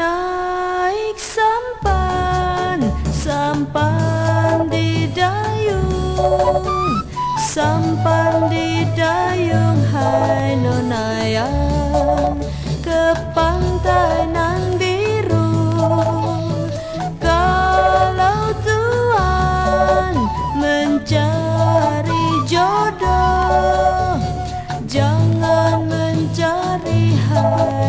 naik sampan sampan di dayung sampan di dayung hai nonaya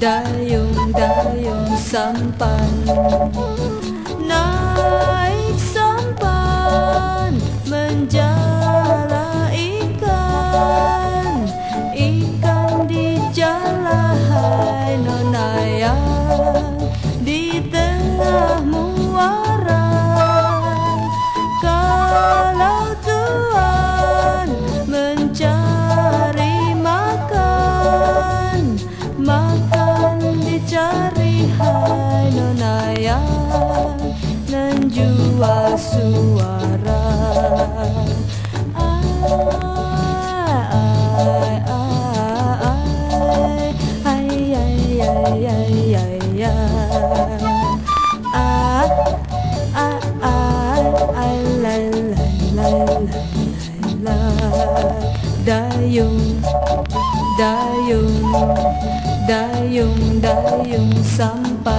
dayong-dayong sampan 来呀来呀，来来来来来来，大勇大勇大勇大勇三班。